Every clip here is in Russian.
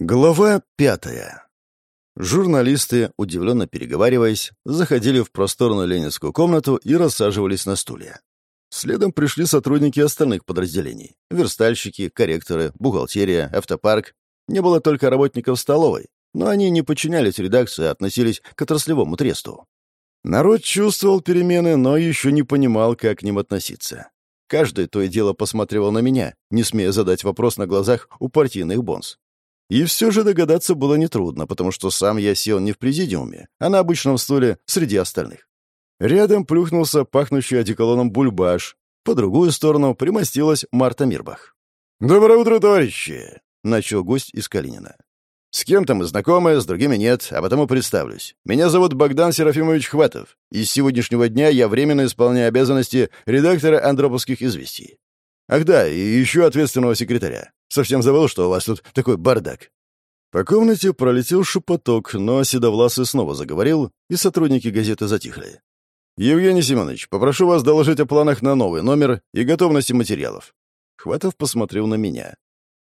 Глава пятая. Журналисты, удивленно переговариваясь, заходили в просторную ленинскую комнату и рассаживались на стулья. Следом пришли сотрудники остальных подразделений. Верстальщики, корректоры, бухгалтерия, автопарк. Не было только работников столовой, но они не подчинялись редакции, а относились к отраслевому тресту. Народ чувствовал перемены, но еще не понимал, как к ним относиться. Каждый то и дело посматривал на меня, не смея задать вопрос на глазах у партийных бонс. И все же догадаться было нетрудно, потому что сам я сел не в президиуме, а на обычном стуле среди остальных. Рядом плюхнулся пахнущий одеколоном бульбаш. По другую сторону примостилась Марта Мирбах. «Доброе утро, товарищи!» — начал гость из Калинина. «С кем-то мы знакомы, с другими нет, а потому представлюсь. Меня зовут Богдан Серафимович Хватов, и с сегодняшнего дня я временно исполняю обязанности редактора «Андроповских известий». Ах да, и еще ответственного секретаря. Совсем забыл, что у вас тут такой бардак». По комнате пролетел шепоток, но Седовласый снова заговорил, и сотрудники газеты затихли. «Евгений Семенович, попрошу вас доложить о планах на новый номер и готовности материалов». Хватов посмотрел на меня.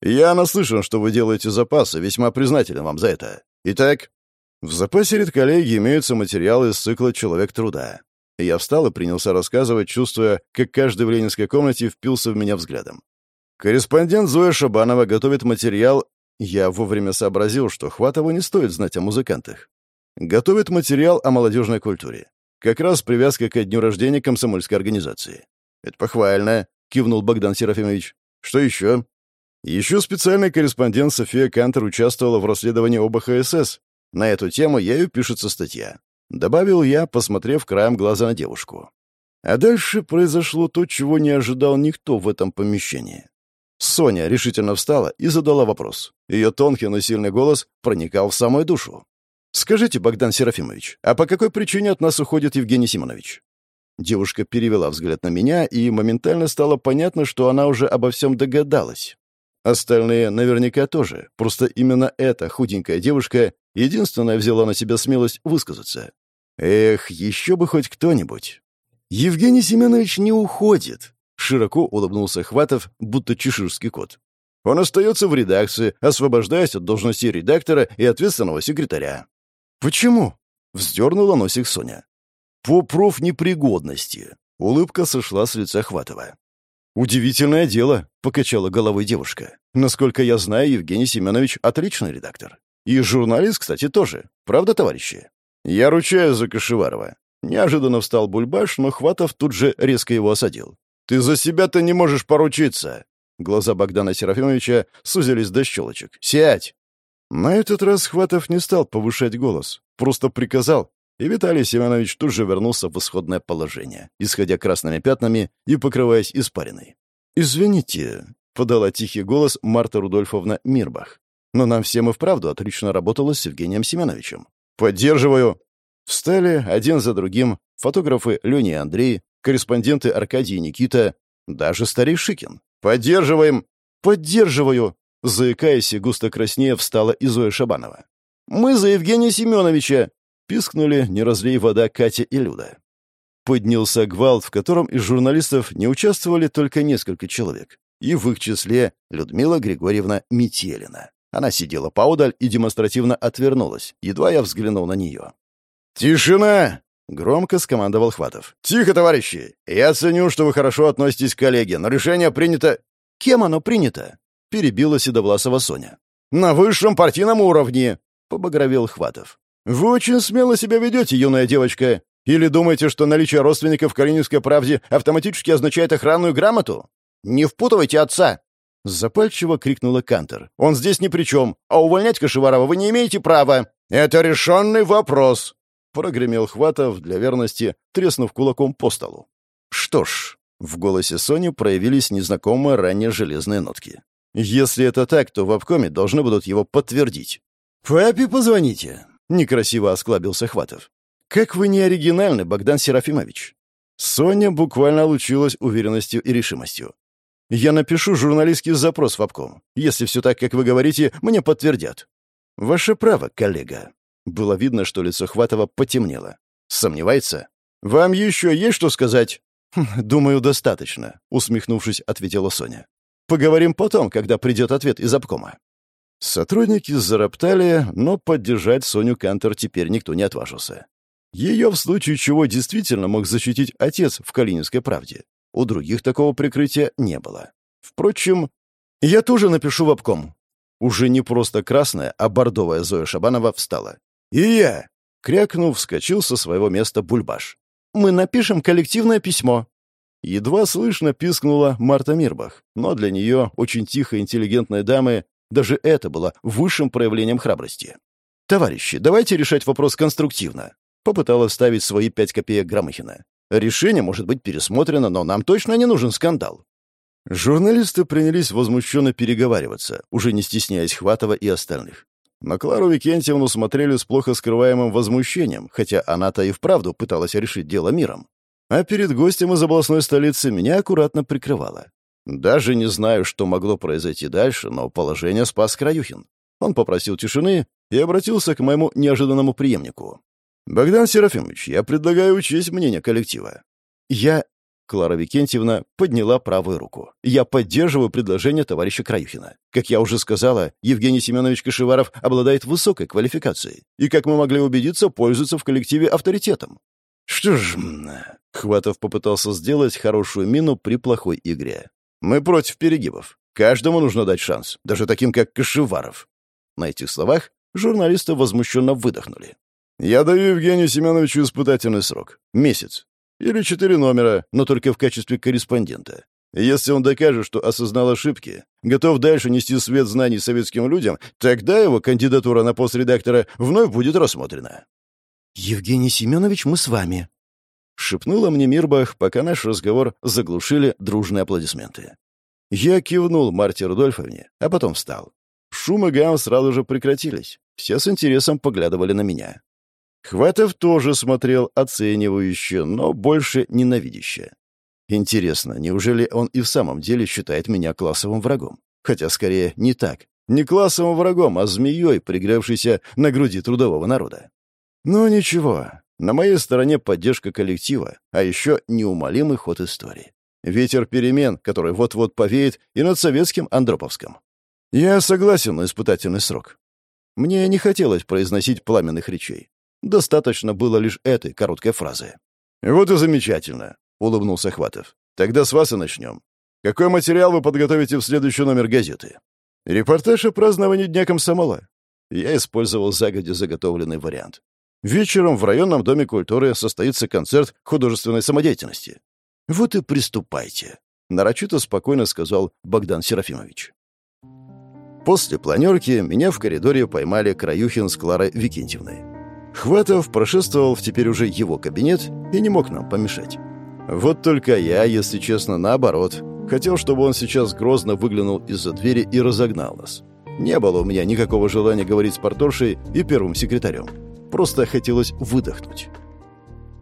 «Я наслышан, что вы делаете запасы, весьма признателен вам за это. Итак, в запасе редколлегии имеются материалы из цикла «Человек труда». Я встал и принялся рассказывать, чувствуя, как каждый в ленинской комнате впился в меня взглядом. Корреспондент Зоя Шабанова готовит материал... Я вовремя сообразил, что Хватову не стоит знать о музыкантах. Готовит материал о молодежной культуре. Как раз привязка к дню рождения комсомольской организации. «Это похвально», — кивнул Богдан Серафимович. «Что еще?» Еще специальный корреспондент София Кантер участвовала в расследовании ОБХСС. На эту тему ею пишется статья. Добавил я, посмотрев краем глаза на девушку. А дальше произошло то, чего не ожидал никто в этом помещении. Соня решительно встала и задала вопрос. Ее тонкий, но сильный голос проникал в самую душу. «Скажите, Богдан Серафимович, а по какой причине от нас уходит Евгений Симонович?» Девушка перевела взгляд на меня, и моментально стало понятно, что она уже обо всем догадалась. Остальные наверняка тоже, просто именно эта худенькая девушка единственная взяла на себя смелость высказаться. Эх, еще бы хоть кто-нибудь. Евгений Семенович не уходит. Широко улыбнулся Хватов, будто чеширский кот. Он остается в редакции, освобождаясь от должности редактора и ответственного секретаря. «Почему?» — вздернула носик Соня. «По профнепригодности». Улыбка сошла с лица Хватова. «Удивительное дело», — покачала головой девушка. «Насколько я знаю, Евгений Семенович — отличный редактор. И журналист, кстати, тоже. Правда, товарищи?» «Я ручаюсь за Кашеварова». Неожиданно встал Бульбаш, но Хватов тут же резко его осадил. «Ты за себя-то не можешь поручиться!» Глаза Богдана Серафимовича сузились до щелочек. «Сядь!» На этот раз Хватов не стал повышать голос, просто приказал, и Виталий Семенович тут же вернулся в исходное положение, исходя красными пятнами и покрываясь испариной. «Извините», — подала тихий голос Марта Рудольфовна Мирбах. «Но нам всем и вправду отлично работало с Евгением Семеновичем». «Поддерживаю!» Встали один за другим фотографы Леня и Андрей, корреспонденты Аркадий Никита, даже старик Шикин. «Поддерживаем!» «Поддерживаю!» Заикаясь и густо краснея, встала и Зоя Шабанова. «Мы за Евгения Семеновича!» Пискнули, не разлей вода, Катя и Люда. Поднялся гвалт, в котором из журналистов не участвовали только несколько человек. И в их числе Людмила Григорьевна Метелина. Она сидела поодаль и демонстративно отвернулась, едва я взглянул на нее. «Тишина!» — громко скомандовал Хватов. «Тихо, товарищи! Я ценю, что вы хорошо относитесь к коллеге, но решение принято...» «Кем оно принято?» — перебила Седовласова Соня. «На высшем партийном уровне!» — побагровел Хватов. «Вы очень смело себя ведете, юная девочка. Или думаете, что наличие родственников в Калининской правде автоматически означает охранную грамоту? Не впутывайте отца!» Запальчиво крикнула Кантер. «Он здесь ни при чем, а увольнять Кашеварова вы не имеете права!» «Это решенный вопрос!» Прогремел Хватов для верности, треснув кулаком по столу. Что ж, в голосе Сони проявились незнакомые ранее железные нотки. Если это так, то в обкоме должны будут его подтвердить. «Папе позвоните», — некрасиво осклабился Хватов. «Как вы не оригинальны, Богдан Серафимович». Соня буквально лучилась уверенностью и решимостью. «Я напишу журналистский запрос в обком. Если все так, как вы говорите, мне подтвердят». «Ваше право, коллега», было видно, что лицо Хватова потемнело. «Сомневается? Вам еще есть что сказать?» «Хм, «Думаю, достаточно», — усмехнувшись, ответила Соня. «Поговорим потом, когда придет ответ из обкома». Сотрудники зароптали, но поддержать Соню Кантер теперь никто не отважился. Ее в случае чего действительно мог защитить отец в «Калининской правде». У других такого прикрытия не было. Впрочем, я тоже напишу в обком. Уже не просто красная, а бордовая Зоя Шабанова встала. «И я!» — крякнув, вскочил со своего места Бульбаш. «Мы напишем коллективное письмо». Едва слышно пискнула Марта Мирбах, но для нее, очень тихой интеллигентной дамы, даже это было высшим проявлением храбрости. «Товарищи, давайте решать вопрос конструктивно», — попыталась ставить свои пять копеек Громыхина. «Решение может быть пересмотрено, но нам точно не нужен скандал». Журналисты принялись возмущенно переговариваться, уже не стесняясь Хватова и остальных. На Клару Викентьевну смотрели с плохо скрываемым возмущением, хотя она-то и вправду пыталась решить дело миром. А перед гостем из областной столицы меня аккуратно прикрывала. Даже не знаю, что могло произойти дальше, но положение спас Краюхин. Он попросил тишины и обратился к моему неожиданному преемнику. «Богдан Серафимович, я предлагаю учесть мнение коллектива. Я Клара Викентьевна подняла правую руку. «Я поддерживаю предложение товарища Краюхина. Как я уже сказала, Евгений Семенович Кашеваров обладает высокой квалификацией и, как мы могли убедиться, пользуется в коллективе авторитетом». «Что ж...» — Хватов попытался сделать хорошую мину при плохой игре. «Мы против перегибов. Каждому нужно дать шанс, даже таким, как Кашеваров». На этих словах журналисты возмущенно выдохнули. «Я даю Евгению Семеновичу испытательный срок. Месяц. Или четыре номера, но только в качестве корреспондента. Если он докажет, что осознал ошибки, готов дальше нести свет знаний советским людям, тогда его кандидатура на пост редактора вновь будет рассмотрена. «Евгений Семенович, мы с вами», — шепнула мне Мирбах, пока наш разговор заглушили дружные аплодисменты. Я кивнул Марте Рудольфовне, а потом встал. Шум и гам сразу же прекратились. Все с интересом поглядывали на меня. Хватов тоже смотрел оценивающе, но больше ненавидяще. Интересно, неужели он и в самом деле считает меня классовым врагом? Хотя, скорее, не так. Не классовым врагом, а змеей, пригревшейся на груди трудового народа. Но ничего, на моей стороне поддержка коллектива, а еще неумолимый ход истории. Ветер перемен, который вот-вот повеет и над советским Андроповском. Я согласен на испытательный срок. Мне не хотелось произносить пламенных речей. Достаточно было лишь этой короткой фразы. «Вот и замечательно», — улыбнулся Хватов. «Тогда с вас и начнем. Какой материал вы подготовите в следующий номер газеты?» «Репортаж о праздновании Дня комсомола». Я использовал загодя заготовленный вариант. Вечером в районном доме культуры состоится концерт художественной самодеятельности. «Вот и приступайте», — нарочито спокойно сказал Богдан Серафимович. После планерки меня в коридоре поймали Краюхин с Кларой Викентьевной. Хватов прошествовал в теперь уже его кабинет и не мог нам помешать. Вот только я, если честно, наоборот. Хотел, чтобы он сейчас грозно выглянул из-за двери и разогнал нас. Не было у меня никакого желания говорить с порторшей и первым секретарем. Просто хотелось выдохнуть.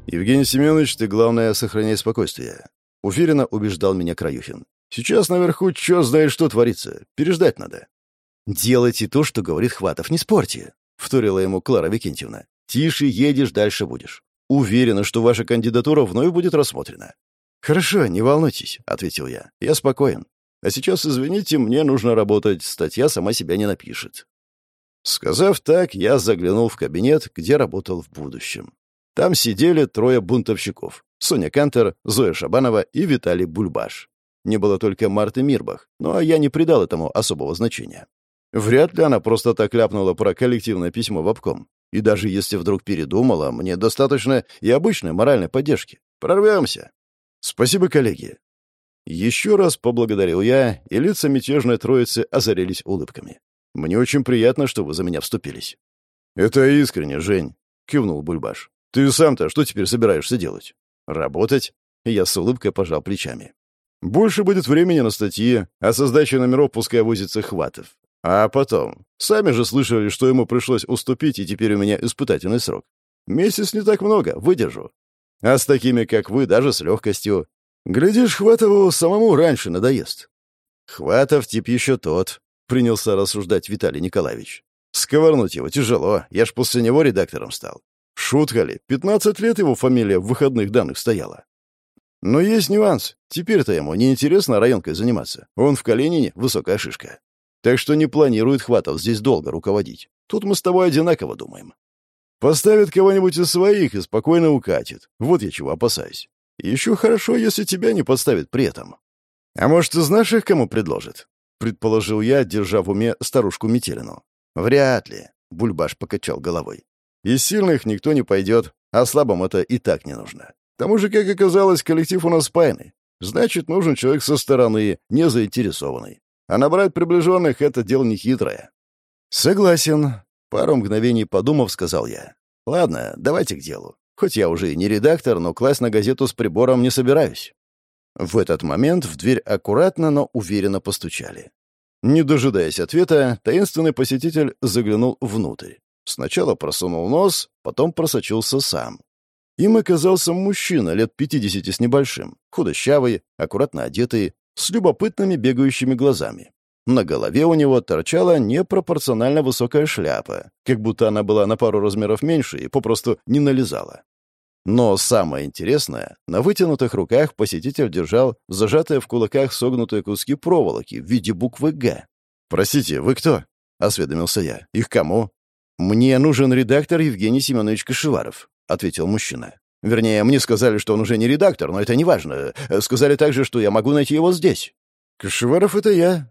«Евгений Семенович, ты, главное, сохраняй спокойствие», — уверенно убеждал меня Краюхин. «Сейчас наверху чё знает, что творится. Переждать надо». «Делайте то, что говорит Хватов, не спорьте», — вторила ему Клара Викентьевна. Тише едешь, дальше будешь. Уверена, что ваша кандидатура вновь будет рассмотрена». «Хорошо, не волнуйтесь», — ответил я. «Я спокоен. А сейчас, извините, мне нужно работать. Статья сама себя не напишет». Сказав так, я заглянул в кабинет, где работал в будущем. Там сидели трое бунтовщиков. Соня Кантер, Зоя Шабанова и Виталий Бульбаш. Не было только Марты Мирбах, но я не придал этому особого значения. Вряд ли она просто так ляпнула про коллективное письмо в обком. И даже если вдруг передумала, мне достаточно и обычной моральной поддержки. Прорвемся. Спасибо, коллеги. Еще раз поблагодарил я, и лица мятежной троицы озарились улыбками. Мне очень приятно, что вы за меня вступились. Это искренне, Жень, кивнул Бульбаш. Ты сам-то что теперь собираешься делать? Работать? Я с улыбкой пожал плечами. Больше будет времени на статьи, а создачей номеров пускай возится Хватов. А потом, сами же слышали, что ему пришлось уступить, и теперь у меня испытательный срок. Месяц не так много, выдержу. А с такими, как вы, даже с легкостью. Глядишь, Хватову самому раньше надоест. Хватов тип еще тот, принялся рассуждать Виталий Николаевич. Сковырнуть его тяжело, я ж после него редактором стал. Шутка ли, 15 лет его фамилия в выходных данных стояла. Но есть нюанс. Теперь-то ему неинтересно районкой заниматься. Он в Калинине высокая шишка. Так что не планирует Хватов здесь долго руководить. Тут мы с тобой одинаково думаем. Поставит кого-нибудь из своих и спокойно укатит. Вот я чего опасаюсь. Еще хорошо, если тебя не подставит при этом. А может, из наших кому предложит? Предположил я, держа в уме старушку Метелину. Вряд ли. Бульбаш покачал головой. Из сильных никто не пойдет, а слабым это и так не нужно. К тому же, как оказалось, коллектив у нас спаянный. Значит, нужен человек со стороны, не заинтересованный. А набрать приближенных — это дело нехитрое. Согласен. Пару мгновений подумав, сказал я. Ладно, давайте к делу. Хоть я уже и не редактор, но класть на газету с прибором не собираюсь. В этот момент в дверь аккуратно, но уверенно постучали. Не дожидаясь ответа, таинственный посетитель заглянул внутрь. Сначала просунул нос, потом просочился сам. Им оказался мужчина лет пятидесяти с небольшим, худощавый, аккуратно одетый, с любопытными бегающими глазами. На голове у него торчала непропорционально высокая шляпа, как будто она была на пару размеров меньше и попросту не налезала. Но самое интересное, на вытянутых руках посетитель держал зажатые в кулаках согнутые куски проволоки в виде буквы «Г». «Простите, вы кто?» — осведомился я. «Их кому?» «Мне нужен редактор Евгений Семенович Кашеваров», — ответил мужчина. «Вернее, мне сказали, что он уже не редактор, но это не важно. Сказали также, что я могу найти его здесь». «Кашеваров — это я».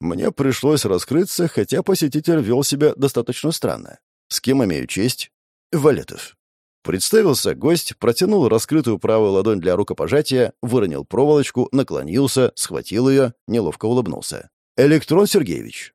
Мне пришлось раскрыться, хотя посетитель вел себя достаточно странно. «С кем имею честь?» «Валетов». Представился гость, протянул раскрытую правую ладонь для рукопожатия, выронил проволочку, наклонился, схватил ее, неловко улыбнулся. «Электрон Сергеевич».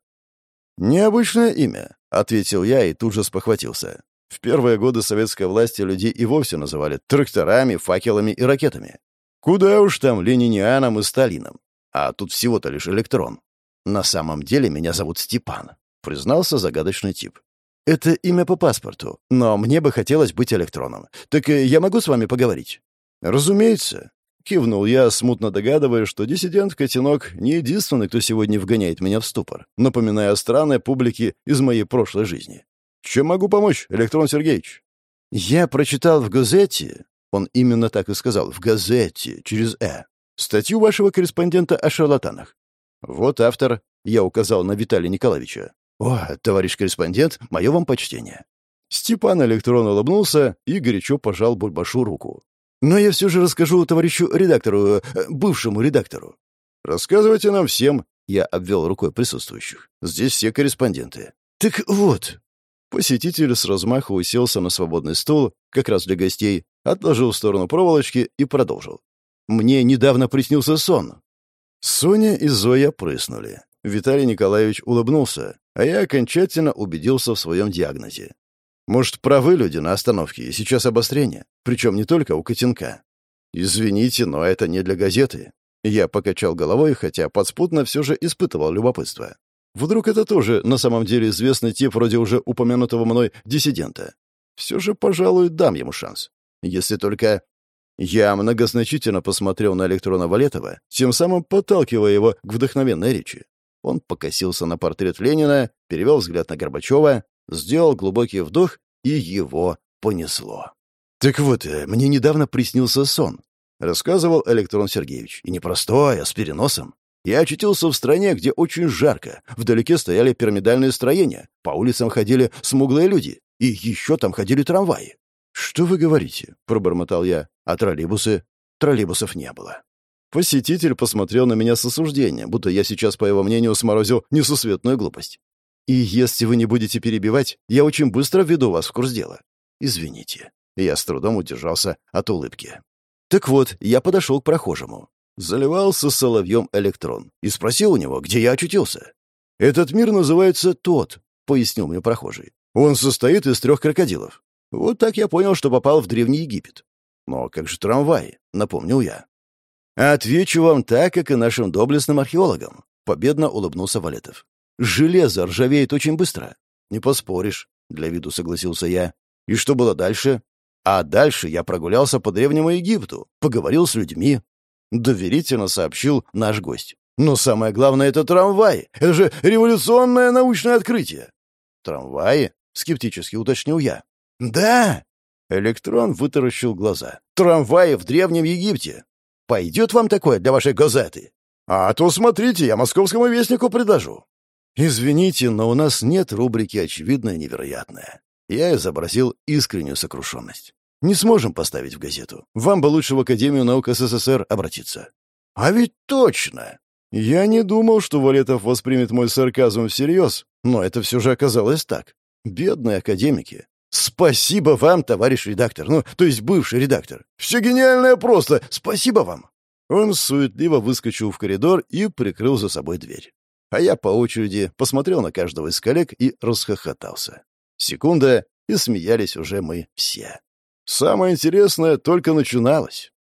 «Необычное имя», — ответил я и тут же спохватился. В первые годы советской власти людей и вовсе называли тракторами, факелами и ракетами. Куда уж там Ленинианом и Сталином. А тут всего-то лишь электрон. На самом деле меня зовут Степан, признался загадочный тип. Это имя по паспорту, но мне бы хотелось быть электроном. Так э, я могу с вами поговорить?» «Разумеется», — кивнул я, смутно догадываясь, что диссидент-котенок не единственный, кто сегодня вгоняет меня в ступор, напоминая о странной публике из моей прошлой жизни. «Чем могу помочь, Электрон Сергеевич?» «Я прочитал в газете...» Он именно так и сказал. «В газете, через «э». Статью вашего корреспондента о шарлатанах. Вот автор. Я указал на Виталия Николаевича. «О, товарищ корреспондент, мое вам почтение». Степан Электрон улыбнулся и горячо пожал Бульбашу руку. «Но я все же расскажу товарищу редактору, э, бывшему редактору». «Рассказывайте нам всем», — я обвел рукой присутствующих. «Здесь все корреспонденты». «Так вот». Посетитель с размаху уселся на свободный стул, как раз для гостей, отложил в сторону проволочки и продолжил. «Мне недавно приснился сон». Соня и Зоя прыснули. Виталий Николаевич улыбнулся, а я окончательно убедился в своем диагнозе. Может, правы люди на остановке, и сейчас обострение, причем не только у котенка. Извините, но это не для газеты. Я покачал головой, хотя подспутно все же испытывал любопытство. Вдруг это тоже на самом деле известный тип вроде уже упомянутого мной диссидента. Все же, пожалуй, дам ему шанс. Если только... Я многозначительно посмотрел на электрона Валетова, тем самым подталкивая его к вдохновенной речи. Он покосился на портрет Ленина, перевел взгляд на Горбачева, сделал глубокий вдох, и его понесло. «Так вот, э, мне недавно приснился сон», — рассказывал Электрон Сергеевич. «И не простой, а с переносом. Я очутился в стране, где очень жарко. Вдалеке стояли пирамидальные строения. По улицам ходили смуглые люди. И еще там ходили трамваи. «Что вы говорите?» — пробормотал я. «А троллейбусы?» Троллейбусов не было. Посетитель посмотрел на меня с осуждением, будто я сейчас, по его мнению, сморозил несусветную глупость. «И если вы не будете перебивать, я очень быстро введу вас в курс дела. Извините». Я с трудом удержался от улыбки. Так вот, я подошел к прохожему. Заливался соловьем электрон и спросил у него, где я очутился. «Этот мир называется тот», — пояснил мне прохожий. «Он состоит из трех крокодилов. Вот так я понял, что попал в Древний Египет. Но как же трамвай?» — напомнил я. «Отвечу вам так, как и нашим доблестным археологам», — победно улыбнулся Валетов. «Железо ржавеет очень быстро». «Не поспоришь», — для виду согласился я. «И что было дальше?» «А дальше я прогулялся по Древнему Египту, поговорил с людьми». Доверительно сообщил наш гость. «Но самое главное — это трамваи. Это же революционное научное открытие». «Трамваи?» — скептически уточнил я. «Да!» Электрон вытаращил глаза. «Трамваи в Древнем Египте! Пойдет вам такое для вашей газеты? А то смотрите, я московскому вестнику предложу». «Извините, но у нас нет рубрики «Очевидное невероятное». Я изобразил искреннюю сокрушенность. Не сможем поставить в газету. Вам бы лучше в Академию наук СССР обратиться». «А ведь точно!» Я не думал, что Валетов воспримет мой сарказм всерьез, но это все же оказалось так. Бедные академики. Спасибо вам, товарищ редактор, ну, то есть бывший редактор. Все гениальное просто. Спасибо вам. Он суетливо выскочил в коридор и прикрыл за собой дверь. А я по очереди посмотрел на каждого из коллег и расхохотался. Секунда, и смеялись уже мы все. Самое интересное только начиналось.